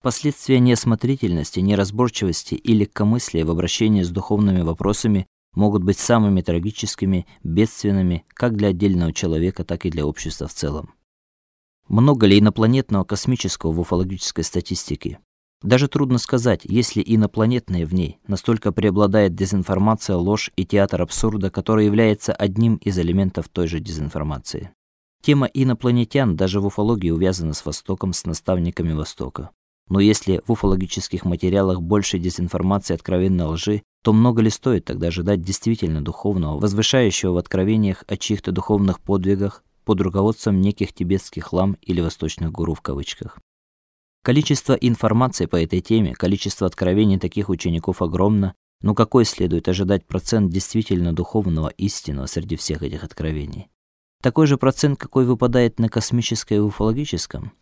Последствия неосмотрительности, неразборчивости и легкомыслия в обращении с духовными вопросами могут быть самыми трагическими, бедственными как для отдельного человека, так и для общества в целом. Много ли инопланетного космического в уфологической статистике? Даже трудно сказать, есть ли инопланетное в ней. Настолько преобладает дезинформация, ложь и театр абсурда, который является одним из элементов той же дезинформации. Тема инопланетян даже в уфологии увязана с Востоком, с наставниками Востока. Но если в уфологических материалах больше дезинформации и откровенной лжи, то много ли стоит тогда ожидать действительно духовного, возвышающего в откровениях о чьих-то духовных подвигах под руководством неких тибетских лам или восточных гуру в кавычках? Количество информации по этой теме, количество откровений таких учеников огромно, но какой следует ожидать процент действительно духовного, истинного среди всех этих откровений? Такой же процент, какой выпадает на космическое и уфологическом?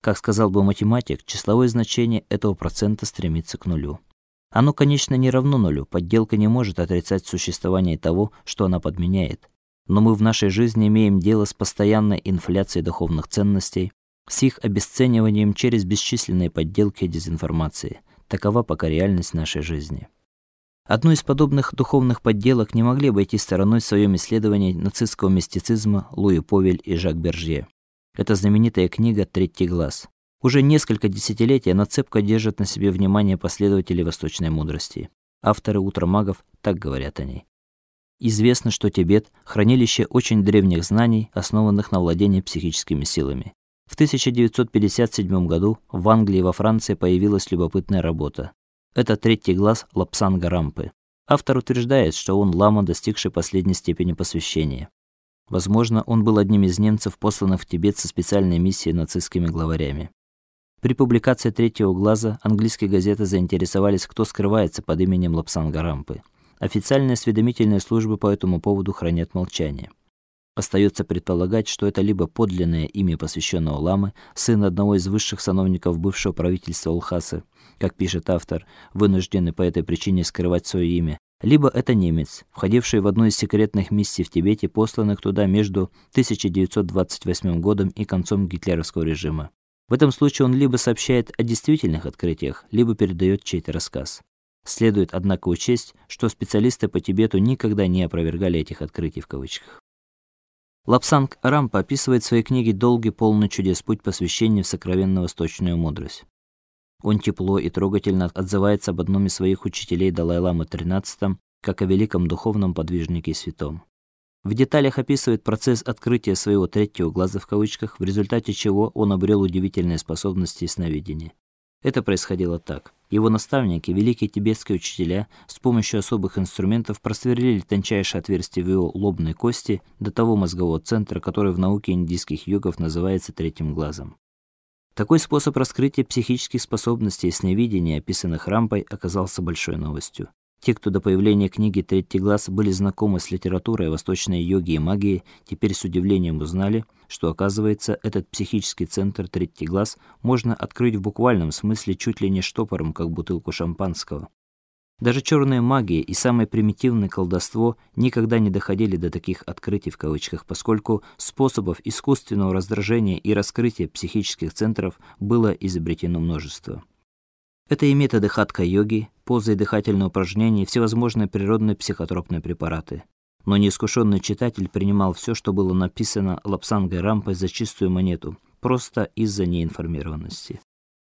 Как сказал бы математик, числовое значение этого процента стремится к нулю. Оно, конечно, не равно нулю. Подделка не может отрицать существование того, что она подменяет. Но мы в нашей жизни имеем дело с постоянной инфляцией духовных ценностей, с их обесцениванием через бесчисленные подделки и дезинформации. Такова пока реальность нашей жизни. Одну из подобных духовных подделок не могли обойти стороной в своем исследовании нацистского мистицизма Луи Повель и Жак Бержье. Это знаменитая книга Третий глаз. Уже несколько десятилетий она цепко держит на себе внимание последователей восточной мудрости. Авторы Утра магов так говорят о ней. Известно, что Тибет хранилище очень древних знаний, основанных на владении психическими силами. В 1957 году в Англии и во Франции появилась любопытная работа. Это Третий глаз Лапсанга Рампы. Автор утверждает, что он лама, достигший последней степени посвящения. Возможно, он был одним из немцев, посланных в Тибет со специальной миссией нацистскими главарями. При публикации Третьего глаза английские газеты заинтересовались, кто скрывается под именем Лапсанга Рампы. Официальные осведомительные службы по этому поводу хранят молчание. Остается предполагать, что это либо подлинное имя посвященного ламы, сын одного из высших сановников бывшего правительства Улхаса, как пишет автор, вынужденный по этой причине скрывать свое имя, либо это немец, входивший в одну из секретных миссий в Тибете, посланных туда между 1928 годом и концом гитлеровского режима. В этом случае он либо сообщает о действительных открытиях, либо передает чей-то рассказ. Следует, однако, учесть, что специалисты по Тибету никогда не опровергали этих открытий в кавычках. Лапсанг Рампа описывает в своей книге долгий полный чудес путь посвящения в сокровенную восточную мудрость. Он тепло и трогательно отзывается об одном из своих учителей Далай-ламы XIII, как о великом духовном подвижнике и святом. В деталях описывает процесс открытия своего третьего глаза в кавычках, в результате чего он обрел удивительные способности сновидения. Это происходило так: его наставники, великие тибетские учителя, с помощью особых инструментов просверлили тончайшее отверстие в его лобной кости до того мозгового центра, который в науке индийских йогов называется третьим глазом. Такой способ раскрытия психических способностей и сновидения, описанных Рампой, оказался большой новостью. Те, кто до появления книги Третий глаз были знакомы с литературой восточной йоги и магии, теперь с удивлением узнали, что оказывается, этот психический центр Третий глаз можно открыть в буквальном смысле чуть ли не штопором, как бутылку шампанского. Даже черная магия и самое примитивное колдовство никогда не доходили до таких открытий в кавычках, поскольку способов искусственного раздражения и раскрытия психических центров было изобретено множество. Это и методы хатха-йоги, позы и дыхательные упражнения, и всевозможные природные психотропные препараты. Но неискушенный читатель принимал все, что было написано Лапсангой Рампой за чистую монету, просто из-за неинформированности.